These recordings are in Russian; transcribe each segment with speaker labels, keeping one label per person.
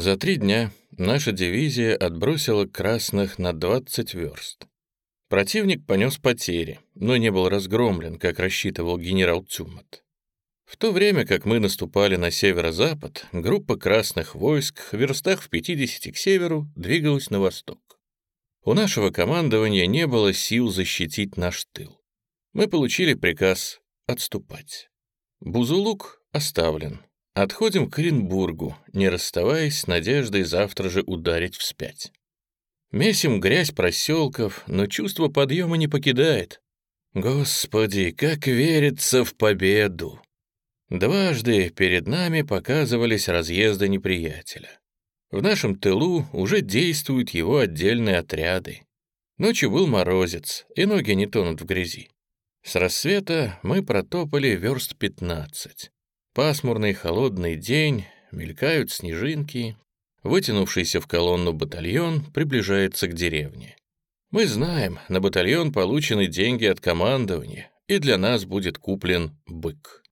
Speaker 1: За три дня наша дивизия отбросила красных на 20 верст. Противник понес потери, но не был разгромлен, как рассчитывал генерал Цюмат. В то время как мы наступали на северо-запад, группа красных войск в верстах в 50 к северу двигалась на восток. У нашего командования не было сил защитить наш тыл. Мы получили приказ отступать. Бузулук оставлен. Отходим к Оренбургу, не расставаясь с надеждой завтра же ударить вспять. Месим грязь проселков, но чувство подъема не покидает. Господи, как верится в победу! Дважды перед нами показывались разъезды неприятеля. В нашем тылу уже действуют его отдельные отряды. Ночью был морозец, и ноги не тонут в грязи. С рассвета мы протопали верст 15. Пасмурный холодный день, мелькают снежинки. Вытянувшийся в колонну батальон приближается к деревне. Мы знаем, на батальон получены деньги от командования, и для нас будет куплен бык.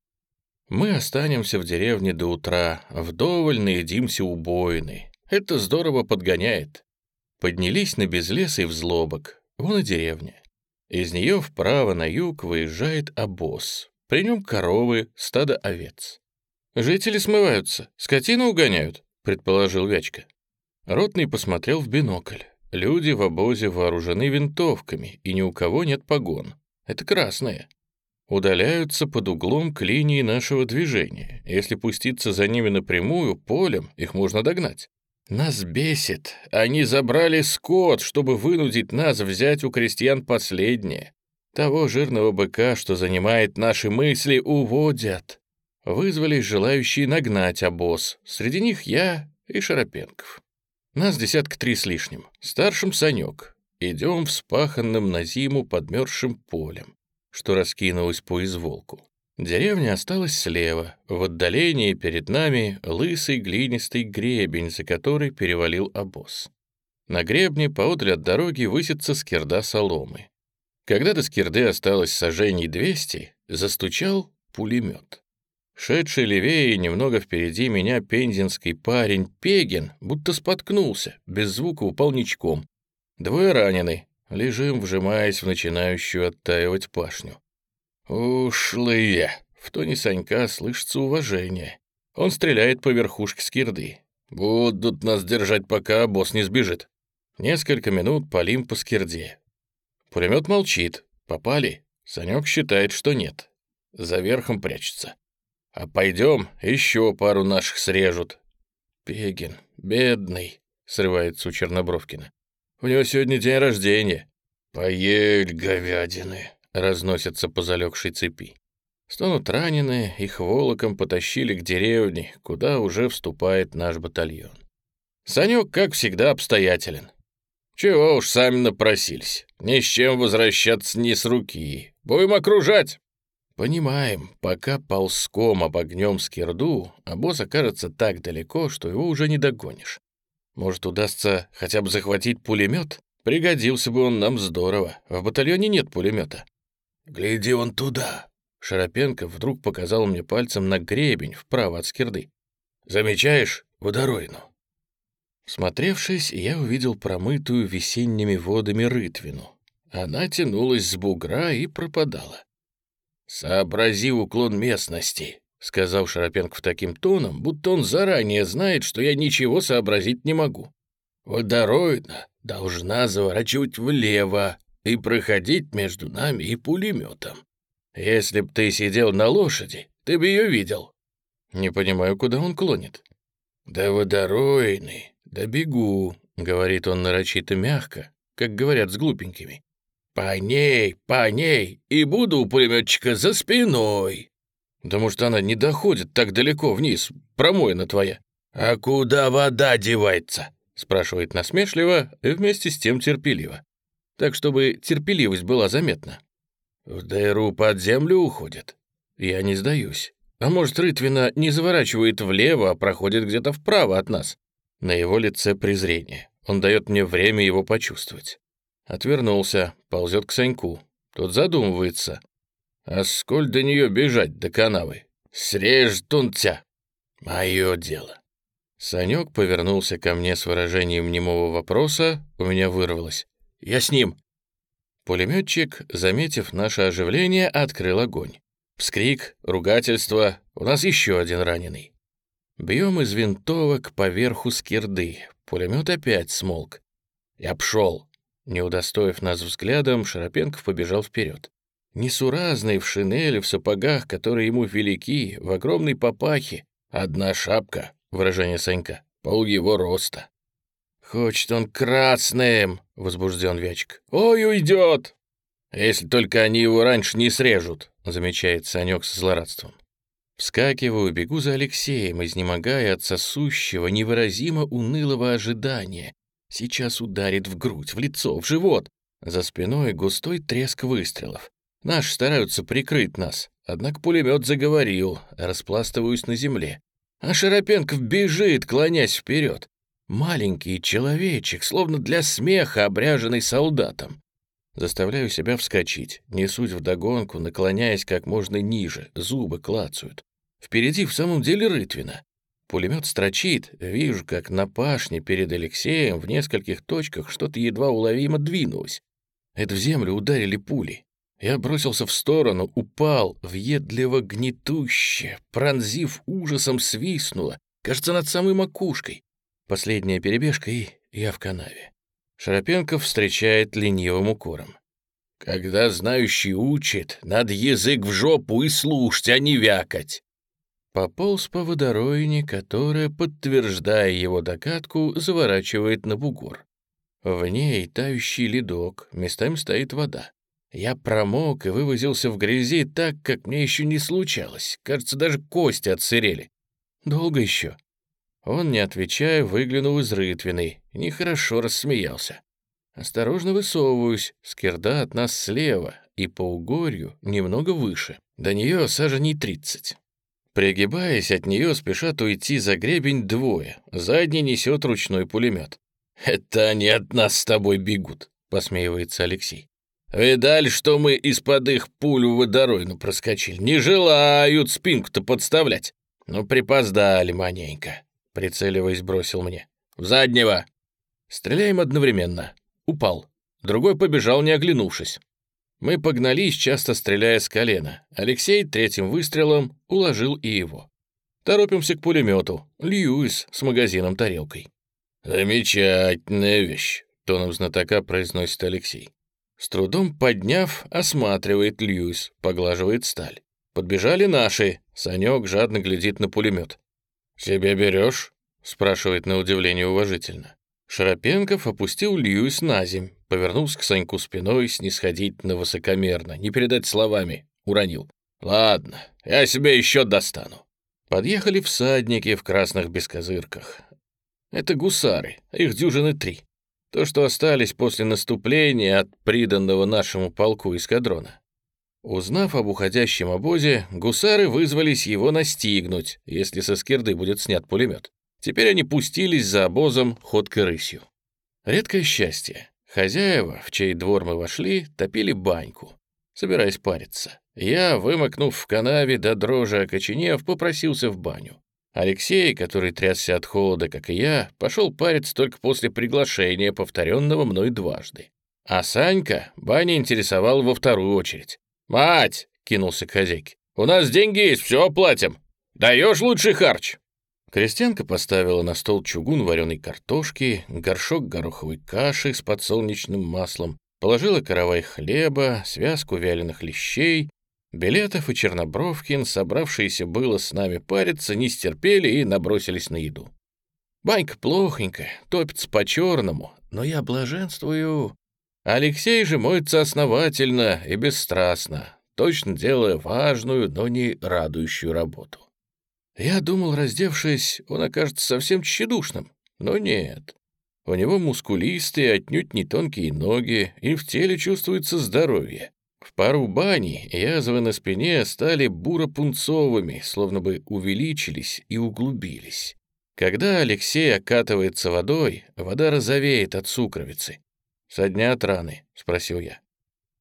Speaker 1: Мы останемся в деревне до утра, вдоволь наедимся убоины. Это здорово подгоняет. Поднялись на безлесый взлобок, вон и деревня. Из нее вправо на юг выезжает обоз. При нем коровы, стадо овец. «Жители смываются, скотину угоняют», — предположил Вячка. Ротный посмотрел в бинокль. Люди в обозе вооружены винтовками, и ни у кого нет погон. Это красные удаляются под углом к линии нашего движения. Если пуститься за ними напрямую, полем, их можно догнать. Нас бесит. Они забрали скот, чтобы вынудить нас взять у крестьян последнее. Того жирного быка, что занимает наши мысли, уводят. Вызвались желающие нагнать обоз. Среди них я и Шарапенков. Нас десятка три с лишним. Старшим Санек. Идем вспаханным на зиму подмерзшим полем что раскинулось по изволку. Деревня осталась слева, в отдалении перед нами лысый глинистый гребень, за который перевалил обоз. На гребне поодаль от дороги высится скирда соломы. Когда до скирды осталось сожжений 200, застучал пулемет. Шедший левее и немного впереди меня пензенский парень Пегин будто споткнулся, без звука упал ничком. Двое ранены, Лежим, вжимаясь в начинающую оттаивать пашню. «Ушлые!» В тоне Санька слышится уважение. Он стреляет по верхушке скирды. «Будут нас держать, пока босс не сбежит». Несколько минут палим по скирде. Пулемет молчит. Попали? Санек считает, что нет. За верхом прячется. А пойдем, еще пару наших срежут. Пегин, бедный, срывается у Чернобровкина. У него сегодня день рождения». «Поель говядины», — разносятся по залегшей цепи. Стонут раненые, их волоком потащили к деревне, куда уже вступает наш батальон. Санек, как всегда, обстоятелен. Чего уж сами напросились. Ни с чем возвращаться не с руки. Будем окружать. Понимаем, пока ползком обогнем скирду, а босс окажется так далеко, что его уже не догонишь. Может, удастся хотя бы захватить пулемет? Пригодился бы он нам здорово. В батальоне нет пулемета. «Гляди он туда!» Шарапенко вдруг показал мне пальцем на гребень вправо от скирды. «Замечаешь водоройну?» Смотревшись, я увидел промытую весенними водами рытвину. Она тянулась с бугра и пропадала. «Сообрази уклон местности», — сказал Шарапенков таким тоном, будто он заранее знает, что я ничего сообразить не могу. «Водоройна должна заворачивать влево и проходить между нами и пулеметом. Если б ты сидел на лошади, ты бы ее видел». «Не понимаю, куда он клонит». «Да водоройны, да бегу», — говорит он нарочито мягко, как говорят с глупенькими. «По ней, по ней, и буду у пулеметчика за спиной». Да может, она не доходит так далеко вниз, промоина твоя. А куда вода девается? Спрашивает насмешливо и вместе с тем терпеливо. Так, чтобы терпеливость была заметна. В дыру под землю уходит. Я не сдаюсь. А может, Рытвина не заворачивает влево, а проходит где-то вправо от нас? На его лице презрение. Он дает мне время его почувствовать. Отвернулся, ползет к Саньку. Тот задумывается. А сколь до нее бежать, до канавы? Срежет он тебя. Мое дело. Санек повернулся ко мне с выражением немого вопроса, у меня вырвалось. «Я с ним!» Пулеметчик, заметив наше оживление, открыл огонь. Вскрик, ругательство, у нас еще один раненый. Бьем из винтовок поверху скирды, пулемет опять смолк. Я пшел. Не удостоив нас взглядом, Шарапенков побежал вперед. Несуразный в шинели, в сапогах, которые ему велики, в огромной папахе. Одна шапка, выражение Санька, пол его роста. «Хочет он красным!» — возбужден Вячик. «Ой, уйдет!» «Если только они его раньше не срежут», — замечает Санек со злорадством. Вскакиваю, бегу за Алексеем, изнемогая от сосущего, невыразимо унылого ожидания. Сейчас ударит в грудь, в лицо, в живот. За спиной густой треск выстрелов. Наши стараются прикрыть нас, однако пулемет заговорил, распластываюсь на земле. А Шарапенков бежит, клонясь вперед. Маленький человечек, словно для смеха, обряженный солдатом. Заставляю себя вскочить, несусь вдогонку, наклоняясь как можно ниже, зубы клацают. Впереди в самом деле рытвина. Пулемет строчит, вижу, как на пашне перед Алексеем в нескольких точках что-то едва уловимо двинулось. Это в землю ударили пули. Я бросился в сторону, упал, въедливо гнетуще, пронзив ужасом, свистнуло, кажется, над самой макушкой. Последняя перебежка, и я в канаве. Шарапенков встречает ленивым укором. «Когда знающий учит, надо язык в жопу и слушать, а не вякать!» Пополз по водоройне, которая, подтверждая его догадку, заворачивает на бугор. В ней тающий ледок, местами стоит вода. Я промок и вывозился в грязи так, как мне еще не случалось. Кажется, даже кости отсырели. Долго еще. Он, не отвечая, выглянул из рытвины, нехорошо рассмеялся. Осторожно высовываюсь, скирда от нас слева и по угорью немного выше. До нее саженей тридцать. Пригибаясь от нее, спешат уйти за гребень двое. Задний несет ручной пулемет. «Это они от нас с тобой бегут», — посмеивается Алексей. «Видали, что мы из-под их пулю водоройну проскочили? Не желают спинку-то подставлять. Ну, припоздали маненько. Прицеливаясь, бросил мне. «В заднего!» Стреляем одновременно. Упал. Другой побежал, не оглянувшись. Мы погнались, часто стреляя с колена. Алексей третьим выстрелом уложил и его. Торопимся к пулемету. Льюис с магазином тарелкой. «Замечательная вещь», — тоном знатока произносит Алексей. С трудом подняв, осматривает Льюис, поглаживает сталь. Подбежали наши. Санек жадно глядит на пулемет. «Себе берешь?» — спрашивает на удивление уважительно. Шарапенков опустил Льюис на земь, повернулся к Саньку спиной, снисходительно высокомерно, не передать словами, уронил. «Ладно, я себе еще достану». Подъехали всадники в красных бескозырках. Это гусары, их дюжины три. То, что остались после наступления от приданного нашему полку эскадрона. Узнав об уходящем обозе, гусары вызвались его настигнуть, если со скирды будет снят пулемет. Теперь они пустились за обозом ходкой рысью. Редкое счастье. Хозяева, в чей двор мы вошли, топили баньку, собираясь париться. Я, вымокнув в канаве до дрожи окоченев, попросился в баню. Алексей, который трясся от холода, как и я, пошел париться только после приглашения, повторенного мной дважды. А Санька баня интересовал во вторую очередь. «Мать!» — кинулся к хозяйке. «У нас деньги есть, все оплатим. Даешь лучший харч!» Крестьянка поставила на стол чугун вареной картошки, горшок гороховой каши с подсолнечным маслом, положила каравай хлеба, связку вяленых лещей. Билетов и Чернобровкин, собравшиеся было с нами париться, не стерпели и набросились на еду. Банька плохонькая, топится по-черному, но я блаженствую. Алексей же моется основательно и бесстрастно, точно делая важную, но не радующую работу. Я думал, раздевшись, он окажется совсем тщедушным, но нет. У него мускулистые, отнюдь не тонкие ноги, и в теле чувствуется здоровье. В пару бани язвы на спине стали буро-пунцовыми, словно бы увеличились и углубились. Когда Алексей окатывается водой, вода розовеет от сукровицы. «Со дня от раны?» — спросил я.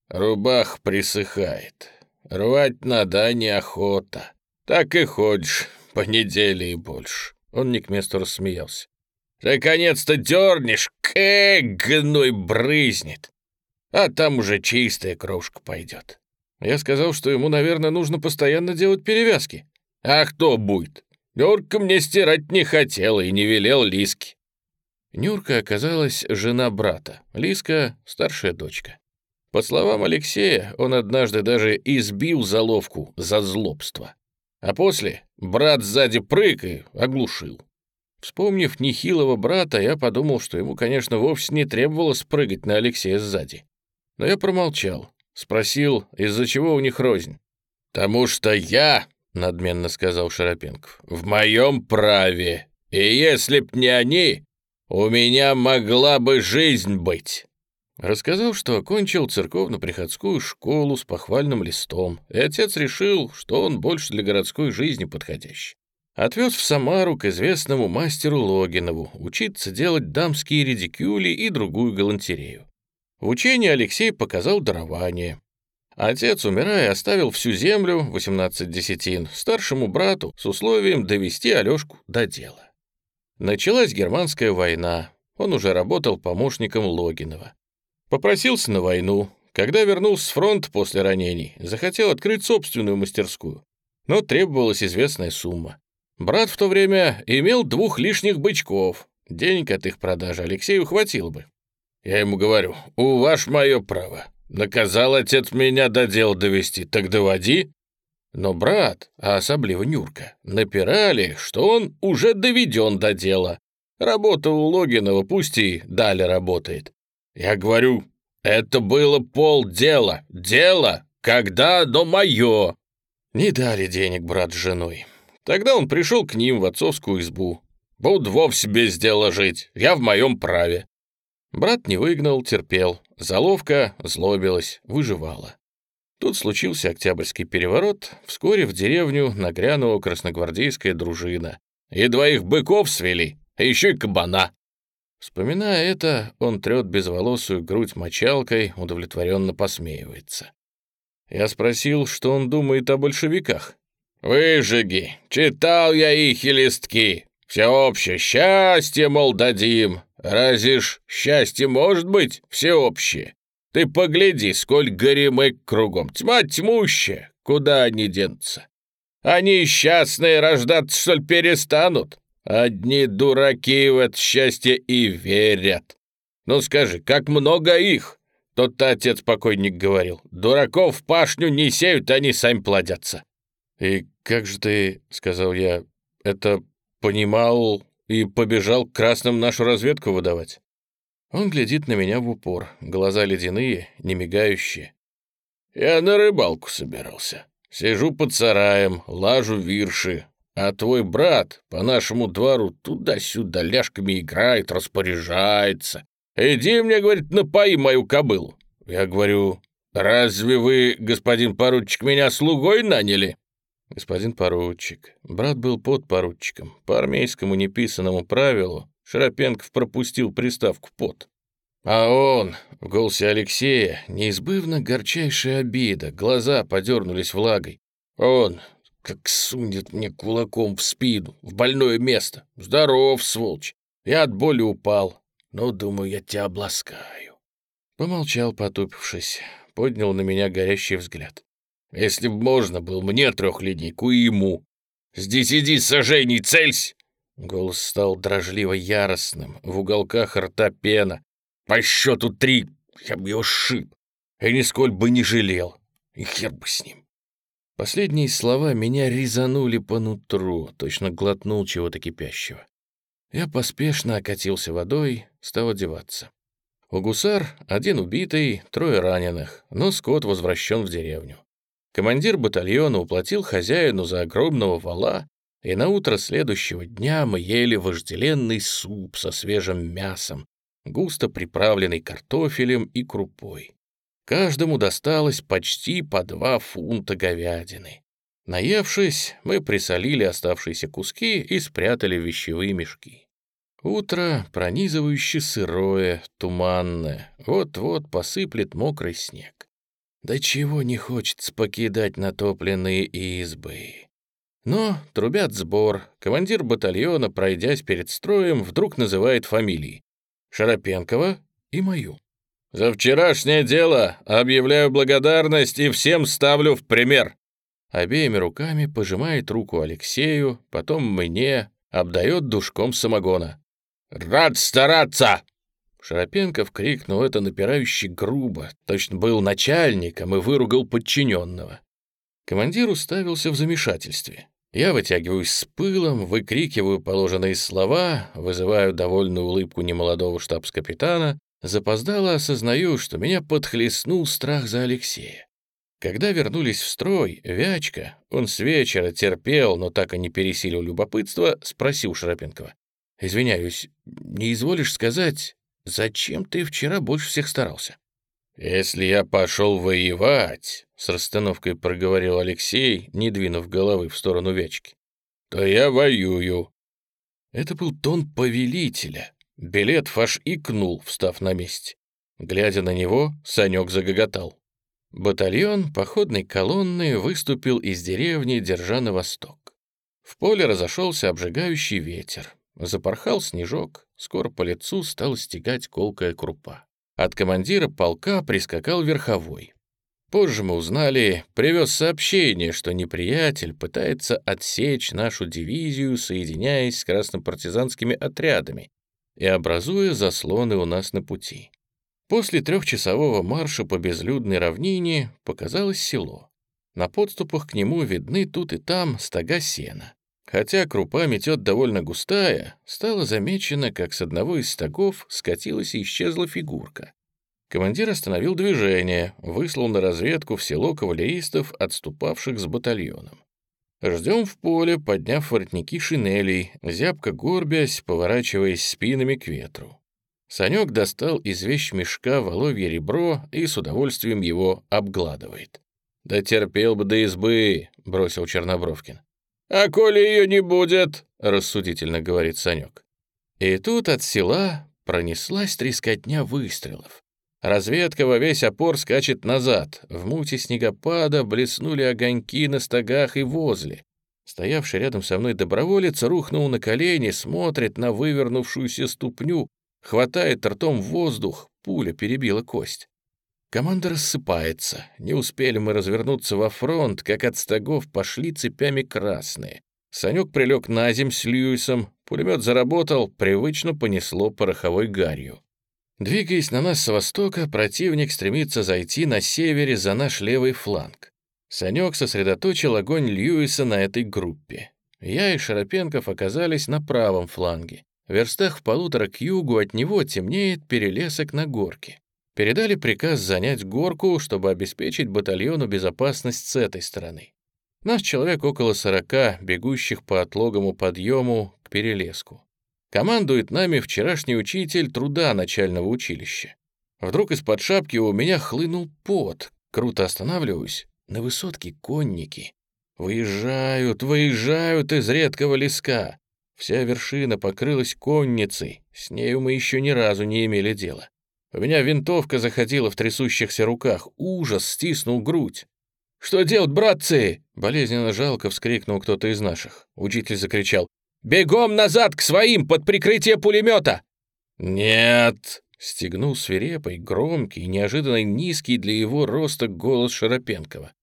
Speaker 1: «Рубах присыхает. Рвать надо, а неохота. Так и ходишь по неделе и больше. Он не к месту рассмеялся. «Наконец-то дернешь, кэ, гной брызнет. А там уже чистая крошка пойдет». Я сказал, что ему, наверное, нужно постоянно делать перевязки. «А кто будет? Нюрка мне стирать не хотела и не велел Лиски». Нюрка оказалась жена брата, Лиска — старшая дочка. По словам Алексея, он однажды даже избил заловку за злобство. А после брат сзади прыг и оглушил. Вспомнив нехилого брата, я подумал, что ему, конечно, вовсе не требовалось прыгать на Алексея сзади. Но я промолчал, спросил, из-за чего у них рознь. «Тому что я надменно сказал Шарапенков. «В моем праве. И если б не они, у меня могла бы жизнь быть». Рассказал, что окончил церковно-приходскую школу с похвальным листом, и отец решил, что он больше для городской жизни подходящий. Отвез в Самару к известному мастеру Логинову учиться делать дамские редикюли и другую галантерею. В учении Алексей показал дарование, Отец, умирая, оставил всю землю, 18 десятин, старшему брату с условием довести Алешку до дела. Началась германская война, он уже работал помощником Логинова. Попросился на войну, когда вернулся с фронта после ранений, захотел открыть собственную мастерскую, но требовалась известная сумма. Брат в то время имел двух лишних бычков, денег от их продажи Алексею хватило бы. Я ему говорю, у ваш мое право, Наказал отец меня до дела довести, так доводи. Но брат, а особливо Нюрка, напирали, что он уже доведен до дела. Работа у Логинова пусть и далее работает. Я говорю, это было полдела, дело, когда оно мое. Не дали денег брат с женой. Тогда он пришел к ним в отцовскую избу. Буду вовсе без дела жить, я в моем праве. Брат не выгнал, терпел. Заловка злобилась, выживала. Тут случился Октябрьский переворот, вскоре в деревню нагрянула красногвардейская дружина. И двоих быков свели, а еще и кабана. Вспоминая это, он трет безволосую грудь мочалкой, удовлетворенно посмеивается. Я спросил, что он думает о большевиках. «Выжиги! Читал я их и листки! Всеобщее счастье, мол, дадим! Разве ж счастье может быть всеобщее? Ты погляди, сколь горемык кругом, тьма тьмущая, куда они денутся? Они счастные рождаться, что ли, перестанут? Одни дураки в это счастье и верят. Ну скажи, как много их? Тот-то отец-покойник говорил. Дураков в пашню не сеют, они сами плодятся. «И как же ты, — сказал я, — это понимал и побежал к красным нашу разведку выдавать. Он глядит на меня в упор, глаза ледяные, не мигающие. Я на рыбалку собирался. Сижу под сараем, лажу вирши, а твой брат по нашему двору туда-сюда ляжками играет, распоряжается. Иди мне, говорит, напои мою кобылу. Я говорю, разве вы, господин поручик, меня слугой наняли? «Господин поручик, брат был подпоручиком. По армейскому неписанному правилу Шарапенков пропустил приставку «под». А он, в голосе Алексея, неизбывно горчайшая обида, глаза подернулись влагой. Он, как сунет мне кулаком в спину, в больное место. Здоров, сволочь. Я от боли упал. Но, думаю, я тебя обласкаю. Помолчал, потупившись, поднял на меня горящий взгляд. Если б можно было мне трехлинейку и ему. Здесь иди, сожжений, цельсь!» Голос стал дрожливо яростным, в уголках рта пена. «По счету три, я бы его шип, и нисколь бы не жалел, и хер бы с ним». Последние слова меня резанули по нутру, точно глотнул чего-то кипящего. Я поспешно окатился водой, стал одеваться. У гусар один убитый, трое раненых, но скот возвращен в деревню. Командир батальона уплатил хозяину за огромного вала, и на утро следующего дня мы ели вожделенный суп со свежим мясом, густо приправленный картофелем и крупой. Каждому досталось почти по два фунта говядины. Наевшись, мы присолили оставшиеся куски и спрятали вещевые мешки. Утро пронизывающе сырое, туманное, вот-вот посыплет мокрый снег. Да чего не хочется покидать натопленные избы. Но трубят сбор. Командир батальона, пройдясь перед строем, вдруг называет фамилии. Шарапенкова и мою. «За вчерашнее дело объявляю благодарность и всем ставлю в пример!» Обеими руками пожимает руку Алексею, потом мне, обдает душком самогона. «Рад стараться!» Шарапенков крикнул это напирающе грубо, точно был начальником и выругал подчиненного. Командир уставился в замешательстве. Я вытягиваюсь с пылом, выкрикиваю положенные слова, вызываю довольную улыбку немолодого штабс-капитана, запоздало осознаю, что меня подхлестнул страх за Алексея. Когда вернулись в строй, Вячка, он с вечера терпел, но так и не пересилил любопытство, спросил Шарапенкова. «Извиняюсь, не изволишь сказать, зачем ты вчера больше всех старался?» «Если я пошел воевать», — с расстановкой проговорил Алексей, не двинув головы в сторону Вячки, «то я воюю». Это был тон повелителя. Билет фаш икнул, встав на месте. Глядя на него, Санек загоготал. Батальон походной колонны выступил из деревни, держа на восток. В поле разошелся обжигающий ветер. Запорхал снежок, скоро по лицу стала стегать колкая крупа. От командира полка прискакал верховой. Позже мы узнали, привез сообщение, что неприятель пытается отсечь нашу дивизию, соединяясь с краснопартизанскими отрядами и образуя заслоны у нас на пути. После трехчасового марша по безлюдной равнине показалось село. На подступах к нему видны тут и там стога сена. Хотя крупа метет довольно густая, стало замечено, как с одного из стогов скатилась и исчезла фигурка. Командир остановил движение, выслал на разведку в село кавалеристов, отступавших с батальоном. Ждем в поле, подняв воротники шинелей, зябко горбясь, поворачиваясь спинами к ветру. Санек достал из вещмешка воловье ребро и с удовольствием его обгладывает. «Да терпел бы до избы», — бросил Чернобровкин. «А коли ее не будет?» — рассудительно говорит Санек. И тут от села пронеслась трескотня выстрелов. Разведка во весь опор скачет назад. В муте снегопада блеснули огоньки на стогах и возле. Стоявший рядом со мной доброволец рухнул на колени, смотрит на вывернувшуюся ступню, хватает ртом воздух, пуля перебила кость. Команда рассыпается. Не успели мы развернуться во фронт, как от стогов пошли цепями красные. Санек прилег на земь с Льюисом, пулемет заработал, привычно понесло пороховой гарью. Двигаясь на нас с востока, противник стремится зайти на севере за наш левый фланг. Санек сосредоточил огонь Льюиса на этой группе. Я и Шарапенков оказались на правом фланге. В верстах в полутора к югу от него темнеет перелесок на горке. Передали приказ занять горку, чтобы обеспечить батальону безопасность с этой стороны. Наш человек около сорока, бегущих по отлогому подъему к перелеску. Командует нами вчерашний учитель труда начального училища. Вдруг из-под шапки у меня хлынул пот. Круто останавливаюсь. На высотке конники. Выезжают, выезжают из редкого леска. Вся вершина покрылась конницей. С нею мы еще ни разу не имели дела. У меня винтовка заходила в трясущихся руках. Ужас стиснул грудь. «Что делать, братцы?» — болезненно жалко вскрикнул кто-то из наших. Учитель закричал. «Бегом назад к своим под прикрытие пулемета!» «Нет!» — стегнул свирепый, громкий, неожиданно низкий для его роста голос Шарапенкова.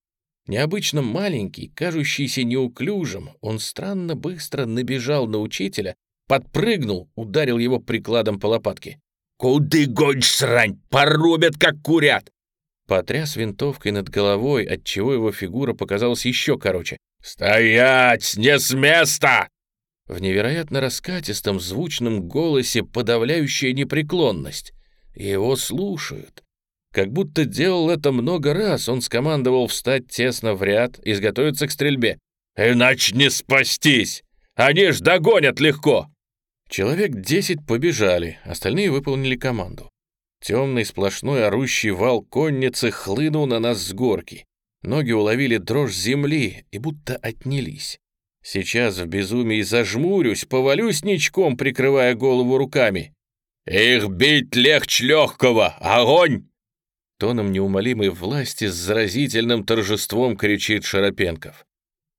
Speaker 1: Необычно маленький, кажущийся неуклюжим, он странно быстро набежал на учителя, подпрыгнул, ударил его прикладом по лопатке. «Куды гонишь, срань? Порубят, как курят!» Потряс винтовкой над головой, отчего его фигура показалась еще короче. «Стоять! Не с места!» В невероятно раскатистом звучном голосе подавляющая непреклонность. Его слушают. Как будто делал это много раз, он скомандовал встать тесно в ряд, изготовиться к стрельбе. «Иначе не спастись! Они ж догонят легко!» Человек десять побежали, остальные выполнили команду. Темный сплошной орущий вал конницы хлынул на нас с горки. Ноги уловили дрожь земли и будто отнялись. Сейчас в безумии зажмурюсь, повалюсь ничком, прикрывая голову руками. «Их бить легче легкого! Огонь!» Тоном неумолимой власти с заразительным торжеством кричит Шарапенков.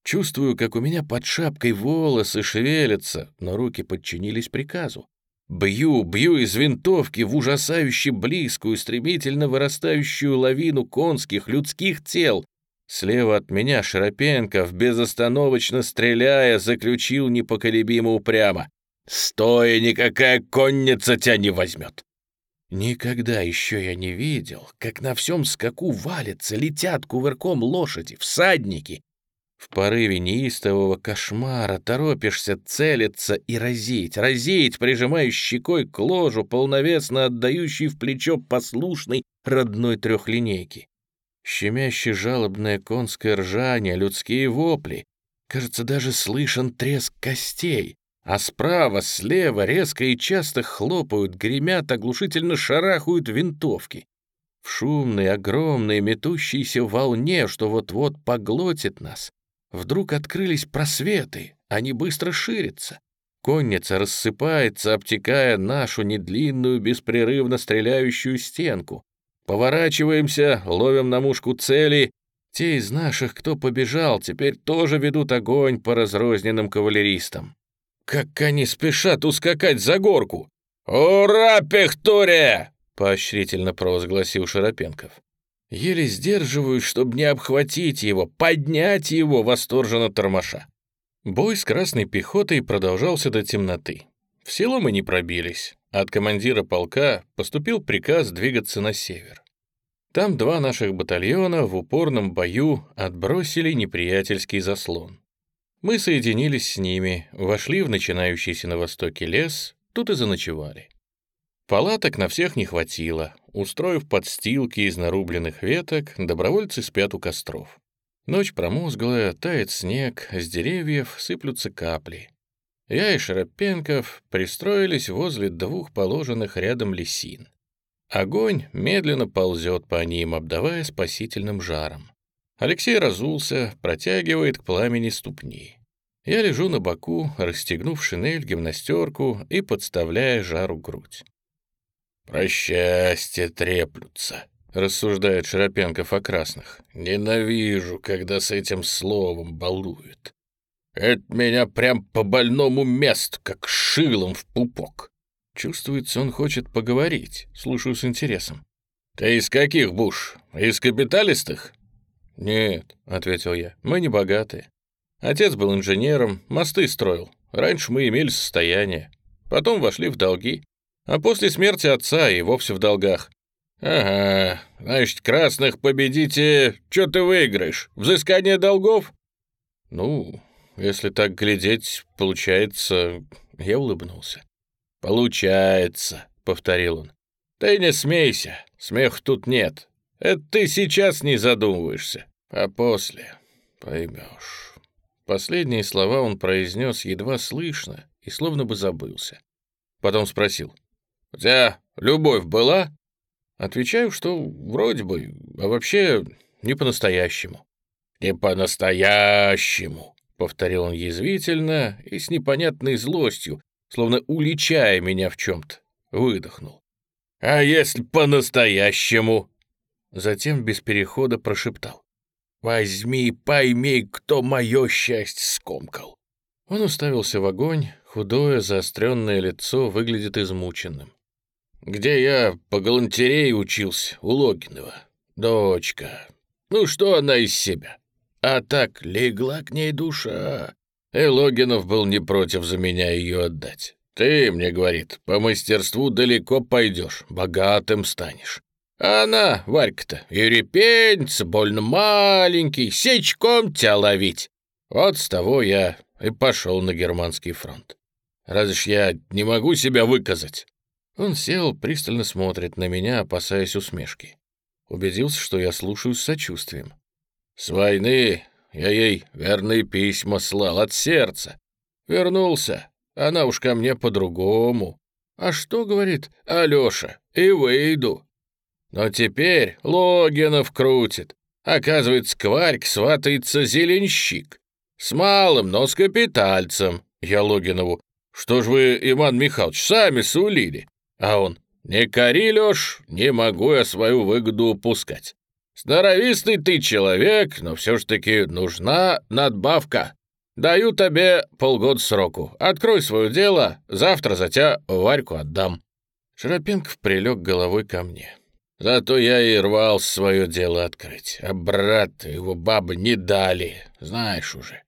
Speaker 1: Чувствую, как у меня под шапкой волосы шевелятся, но руки подчинились приказу. Бью, бью из винтовки в ужасающе близкую, стремительно вырастающую лавину конских людских тел. Слева от меня Широпенков, безостановочно стреляя, заключил непоколебимо упрямо. «Стоя никакая конница тебя не возьмет!» Никогда еще я не видел, как на всем скаку валятся, летят кувырком лошади, всадники. В порыве неистового кошмара торопишься целиться и разить, разить, прижимая щекой к ложу, полновесно отдающий в плечо послушной родной трехлинейки. Щемяще жалобное конское ржание, людские вопли. Кажется, даже слышен треск костей. А справа, слева резко и часто хлопают, гремят, оглушительно шарахают винтовки. В шумной, огромной, метущейся волне, что вот-вот поглотит нас, вдруг открылись просветы, они быстро ширятся. Конница рассыпается, обтекая нашу недлинную, беспрерывно стреляющую стенку. Поворачиваемся, ловим на мушку цели. Те из наших, кто побежал, теперь тоже ведут огонь по разрозненным кавалеристам. Как они спешат ускакать за горку! «Ура, Пехтория!» — поощрительно провозгласил Широпенков. Еле сдерживаюсь, чтобы не обхватить его, поднять его, восторженно тормоша. Бой с красной пехотой продолжался до темноты. В село мы не пробились. От командира полка поступил приказ двигаться на север. Там два наших батальона в упорном бою отбросили неприятельский заслон. Мы соединились с ними, вошли в начинающийся на востоке лес, тут и заночевали. Палаток на всех не хватило. Устроив подстилки из нарубленных веток, добровольцы спят у костров. Ночь промозглая, тает снег, с деревьев сыплются капли. Я и Широпенков пристроились возле двух положенных рядом лесин. Огонь медленно ползет по ним, обдавая спасительным жаром. Алексей разулся, протягивает к пламени ступни. Я лежу на боку, расстегнув шинель, гимнастерку и подставляя жару грудь. «Про счастье треплются», — рассуждает Широпенков о красных. «Ненавижу, когда с этим словом балуют. Это меня прям по больному месту, как шилом в пупок». Чувствуется, он хочет поговорить. Слушаю с интересом. «Ты из каких буш? Из капиталистых?» «Нет», — ответил я, — «мы не богатые. Отец был инженером, мосты строил. Раньше мы имели состояние. Потом вошли в долги. А после смерти отца и вовсе в долгах. Ага, значит, красных победите, что ты выиграешь? Взыскание долгов? Ну, если так глядеть, получается... Я улыбнулся. «Получается», — повторил он. «Ты не смейся, смех тут нет. Это ты сейчас не задумываешься, а после поймешь». Последние слова он произнес едва слышно и словно бы забылся. Потом спросил. «У тебя любовь была?» Отвечаю, что вроде бы, а вообще не по-настоящему. «Не по-настоящему», — повторил он язвительно и с непонятной злостью, словно уличая меня в чем-то, выдохнул. «А если по-настоящему?» Затем без перехода прошептал. «Возьми, пойми, кто мое счастье скомкал». Он уставился в огонь, худое заостренное лицо выглядит измученным. «Где я по галантерее учился, у Логинова. Дочка. Ну что она из себя? А так легла к ней душа. И Логинов был не против за меня ее отдать. Ты, мне говорит, по мастерству далеко пойдешь, богатым станешь. А она, Варька-то, и больно маленький, сечком тебя ловить. Вот с того я и пошел на германский фронт. Разве ж я не могу себя выказать?» Он сел, пристально смотрит на меня, опасаясь усмешки. Убедился, что я слушаю с сочувствием. «С войны я ей верные письма слал от сердца. Вернулся, она уж ко мне по-другому. А что, говорит, Алёша, и выйду. Но теперь Логинов крутит. Оказывается, Кварьк сватается зеленщик. С малым, но с капитальцем. Я Логинову. Что ж вы, Иван Михайлович, сами сулили? А он, не кори, Лёш, не могу я свою выгоду упускать. Здоровистый ты человек, но все ж таки нужна надбавка. Даю тебе полгода сроку. Открой свое дело, завтра за тебя Варьку отдам». Шарапенков прилег головой ко мне. Зато я и рвал свое дело открыть. А брат его бабы не дали, знаешь уже.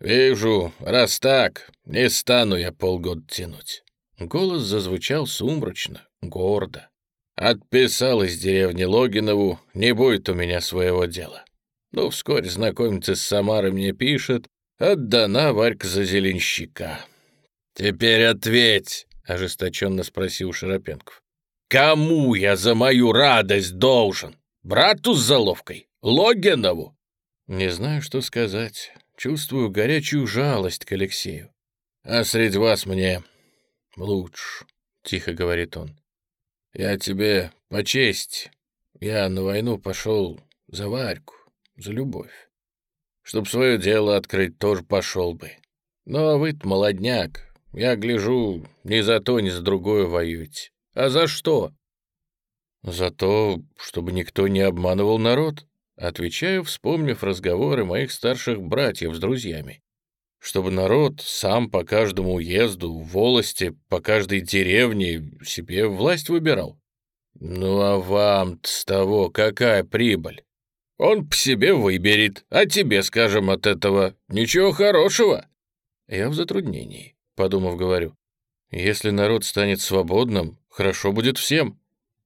Speaker 1: Вижу, раз так, не стану я полгода тянуть. Голос зазвучал сумрачно, гордо. Отписал из деревни Логинову, не будет у меня своего дела. Ну, вскоре знакомиться с Самарой мне пишет, отдана Варька за зеленщика. «Теперь ответь», — ожесточенно спросил Широпенков. «Кому я за мою радость должен? Брату с заловкой? Логинову?» Не знаю, что сказать. Чувствую горячую жалость к Алексею. «А среди вас мне лучше», — тихо говорит он. Я тебе по честь. Я на войну пошел за Варьку, за любовь. Чтоб свое дело открыть, тоже пошел бы. Но вы молодняк. Я гляжу, ни за то, ни за другое воюете. А за что? За то, чтобы никто не обманывал народ. Отвечаю, вспомнив разговоры моих старших братьев с друзьями чтобы народ сам по каждому уезду, волости, по каждой деревне себе власть выбирал. Ну а вам с того какая прибыль? Он по себе выберет, а тебе, скажем, от этого ничего хорошего. Я в затруднении, подумав, говорю. Если народ станет свободным, хорошо будет всем.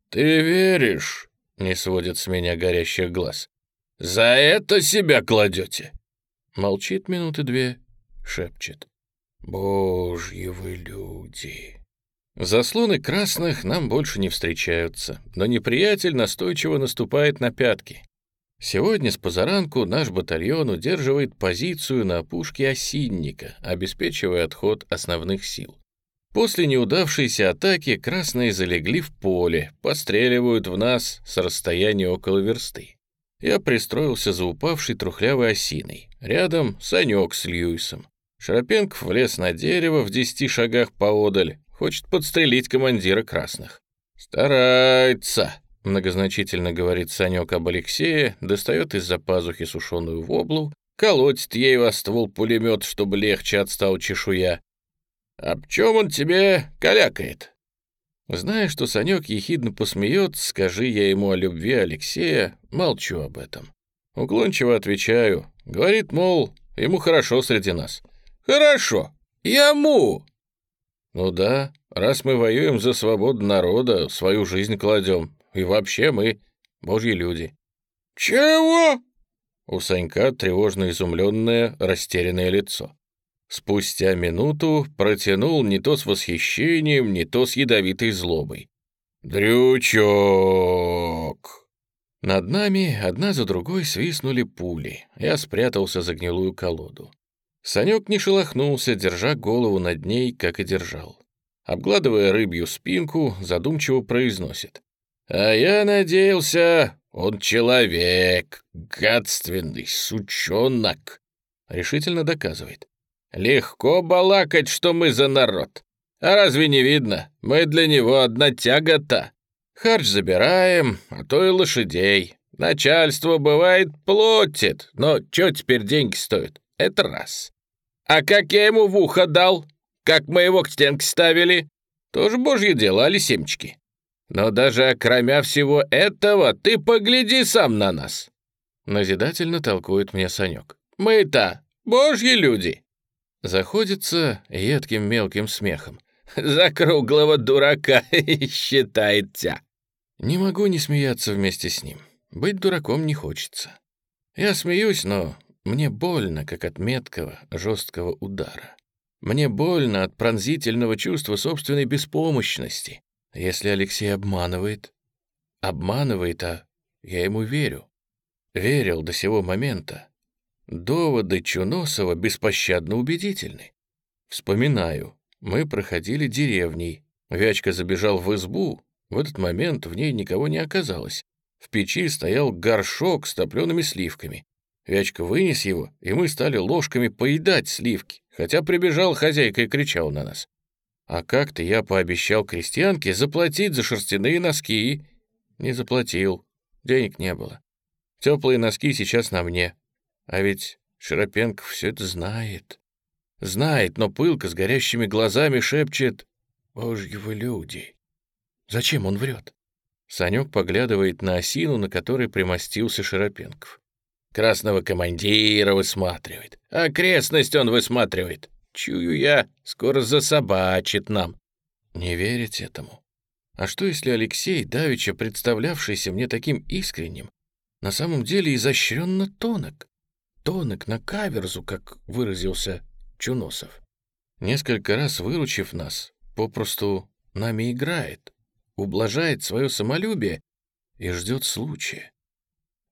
Speaker 1: Ты веришь? Не сводит с меня горящих глаз. За это себя кладете? Молчит минуты две, шепчет. «Божьи вы люди!» Заслоны красных нам больше не встречаются, но неприятель настойчиво наступает на пятки. Сегодня с позаранку наш батальон удерживает позицию на опушке Осинника, обеспечивая отход основных сил. После неудавшейся атаки красные залегли в поле, постреливают в нас с расстояния около версты. Я пристроился за упавшей трухлявой осиной. Рядом Санек с Льюисом. Шарапенков влез на дерево в десяти шагах поодаль, хочет подстрелить командира красных. «Старается», — многозначительно говорит Санек об Алексее, достает из-за пазухи сушеную воблу, колотит ею о ствол пулемет, чтобы легче отстал чешуя. «Об чем он тебе калякает?» Зная, что Санек ехидно посмеет, скажи я ему о любви Алексея, молчу об этом. Уклончиво отвечаю. Говорит, мол, ему хорошо среди нас. «Хорошо. Яму!» «Ну да, раз мы воюем за свободу народа, свою жизнь кладем. И вообще мы божьи люди». «Чего?» У Санька тревожно изумленное, растерянное лицо. Спустя минуту протянул не то с восхищением, не то с ядовитой злобой. «Дрючок!» Над нами одна за другой свистнули пули. Я спрятался за гнилую колоду. Санек не шелохнулся, держа голову над ней, как и держал. Обгладывая рыбью спинку, задумчиво произносит. «А я надеялся, он человек, гадственный сучонок!» Решительно доказывает. «Легко балакать, что мы за народ. А разве не видно? Мы для него одна тягота. Харч забираем, а то и лошадей. Начальство, бывает, платит, но что теперь деньги стоят? Это раз. А как я ему в ухо дал? Как мы его к стенке ставили? Тоже божье дело, али семечки. Но даже кроме всего этого, ты погляди сам на нас. Назидательно толкует мне Санек. Мы-то божьи люди. Заходится едким мелким смехом. За круглого дурака считает тебя. Не могу не смеяться вместе с ним. Быть дураком не хочется. Я смеюсь, но мне больно, как от меткого, жесткого удара. Мне больно от пронзительного чувства собственной беспомощности. Если Алексей обманывает, обманывает, а я ему верю. Верил до сего момента. Доводы Чуносова беспощадно убедительны. Вспоминаю, мы проходили деревней. Вячка забежал в избу. В этот момент в ней никого не оказалось. В печи стоял горшок с топлеными сливками. Вячка вынес его, и мы стали ложками поедать сливки, хотя прибежал хозяйка и кричал на нас. А как-то я пообещал крестьянке заплатить за шерстяные носки. Не заплатил, денег не было. Теплые носки сейчас на мне. А ведь Широпенков все это знает. Знает, но пылко с горящими глазами шепчет «Божьи вы люди». Зачем он врет? Санек поглядывает на осину, на которой примостился Широпенков. Красного командира высматривает. Окрестность он высматривает. Чую я, скоро засобачит нам. Не верить этому. А что, если Алексей, давеча представлявшийся мне таким искренним, на самом деле изощренно тонок? Тонок на каверзу, как выразился Чуносов. Несколько раз выручив нас, попросту нами играет, ублажает свое самолюбие и ждет случая.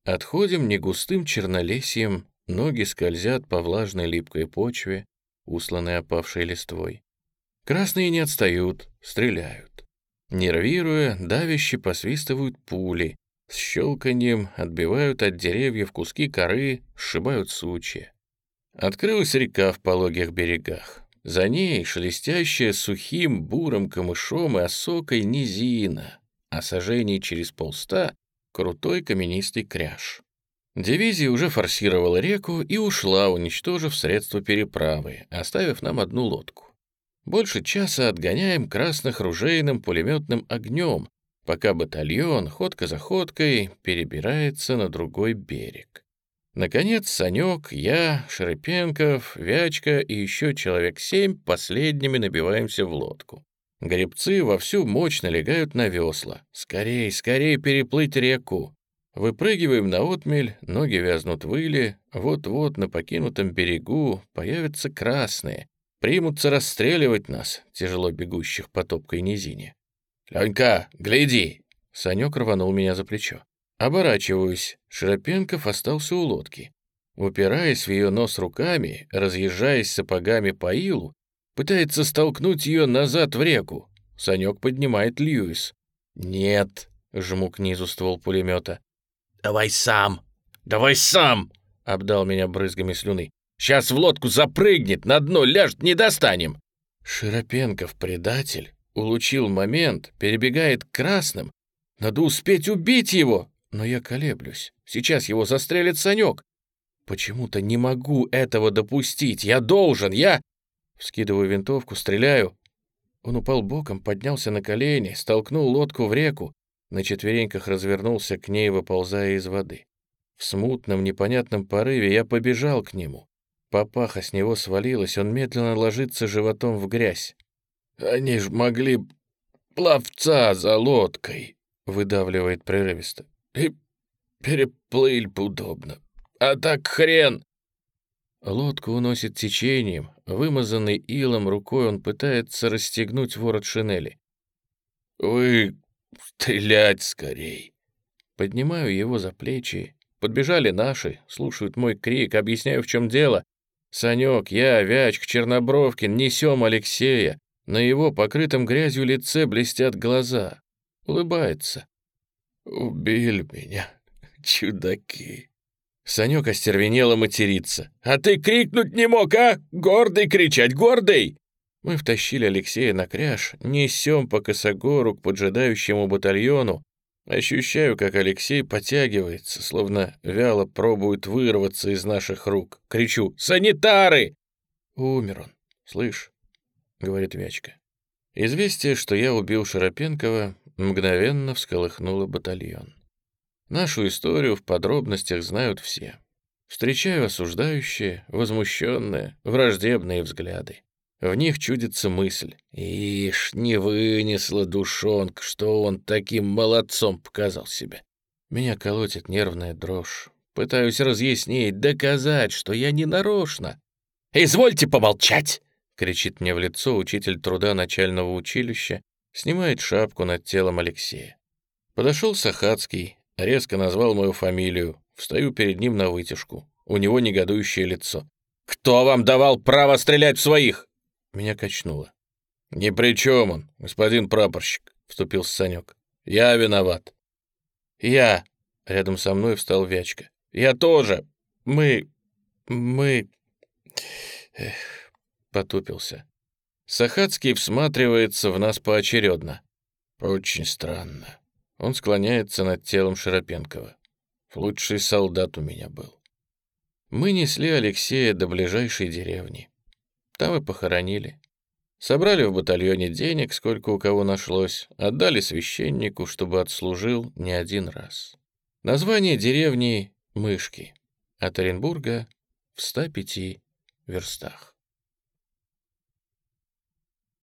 Speaker 1: Отходим негустым чернолесьем, ноги скользят по влажной липкой почве, усланной опавшей листвой. Красные не отстают, стреляют. Нервируя, давяще посвистывают пули, с щелканьем отбивают от деревьев куски коры, сшибают сучья. Открылась река в пологих берегах. За ней шелестящая сухим бурым камышом и осокой низина, а сожжений через полста — крутой каменистый кряж. Дивизия уже форсировала реку и ушла, уничтожив средства переправы, оставив нам одну лодку. Больше часа отгоняем красных ружейным пулеметным огнем, пока батальон, ходка за ходкой, перебирается на другой берег. Наконец, Санек, я, Шерепенков, Вячка и еще человек семь последними набиваемся в лодку. Гребцы вовсю мощь налегают на весла. Скорей, скорей переплыть реку. Выпрыгиваем на отмель, ноги вязнут в иле, вот-вот на покинутом берегу появятся красные, примутся расстреливать нас, тяжело бегущих по топкой низине. «Ленька, гляди!» Санек рванул меня за плечо. Оборачиваюсь. Широпенков остался у лодки. Упираясь в ее нос руками, разъезжаясь сапогами по илу, пытается столкнуть ее назад в реку. Санек поднимает Льюис. «Нет», — жму к низу ствол пулемета. «Давай сам! Давай сам!» — обдал меня брызгами слюны. «Сейчас в лодку запрыгнет, на дно ляжет, не достанем!» Широпенков, предатель, улучил момент, перебегает к красным. Надо успеть убить его, но я колеблюсь. Сейчас его застрелит Санек. Почему-то не могу этого допустить. Я должен, я... Вскидываю винтовку, стреляю. Он упал боком, поднялся на колени, столкнул лодку в реку, на четвереньках развернулся к ней, выползая из воды. В смутном, непонятном порыве я побежал к нему. Папаха с него свалилась, он медленно ложится животом в грязь. «Они ж могли пловца за лодкой», — выдавливает прерывисто и переплыть бы удобно. А так хрен!» Лодку уносит течением, вымазанный илом рукой он пытается расстегнуть ворот шинели. «Вы стрелять скорей!» Поднимаю его за плечи. Подбежали наши, слушают мой крик, объясняю, в чем дело. Санек, я, Вячк, Чернобровкин, несем Алексея. На его покрытом грязью лице блестят глаза. Улыбается. «Убили меня, чудаки!» Санек остервенело материться. «А ты крикнуть не мог, а? Гордый кричать, гордый!» Мы втащили Алексея на кряж, несем по косогору к поджидающему батальону. Ощущаю, как Алексей потягивается, словно вяло пробует вырваться из наших рук. Кричу «Санитары!» «Умер он, слышь», — говорит Вячка. Известие, что я убил Широпенкова, мгновенно всколыхнуло батальон. Нашу историю в подробностях знают все. Встречаю осуждающие, возмущенные, враждебные взгляды. В них чудится мысль. Ишь, не вынесла душонка, что он таким молодцом показал себя. Меня колотит нервная дрожь. Пытаюсь разъяснить, доказать, что я не нарочно. «Извольте помолчать!» — кричит мне в лицо учитель труда начального училища, Снимает шапку над телом Алексея. Подошел Сахацкий, резко назвал мою фамилию. Встаю перед ним на вытяжку. У него негодующее лицо. «Кто вам давал право стрелять в своих?» Меня качнуло. «Ни при чем он, господин прапорщик», — вступил Санек. «Я виноват». «Я». Рядом со мной встал Вячка. «Я тоже. Мы... мы...» Эх, потупился. Сахацкий всматривается в нас поочередно. Очень странно. Он склоняется над телом Широпенкова. Лучший солдат у меня был. Мы несли Алексея до ближайшей деревни. Там и похоронили. Собрали в батальоне денег, сколько у кого нашлось, отдали священнику, чтобы отслужил не один раз. Название деревни — Мышки. От Оренбурга в 105 верстах.